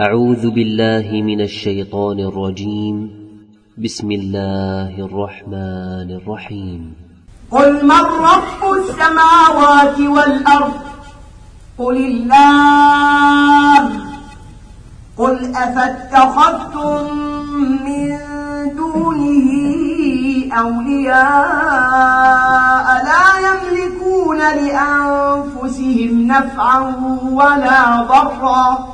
أعوذ بالله من الشيطان الرجيم. بسم الله الرحمن الرحيم. قل من رب السماوات والأرض؟ قل الله. قل أفاتخذتم من دونه أولياء لا يملكون لأنفسهم نفعا ولا ضرا.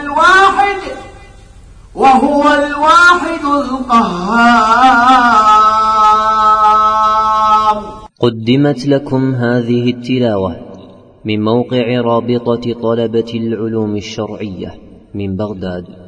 الواحد وهو الواحد القهار. قدمت لكم هذه التلاوة من موقع رابطة طلبة العلوم الشرعية من بغداد.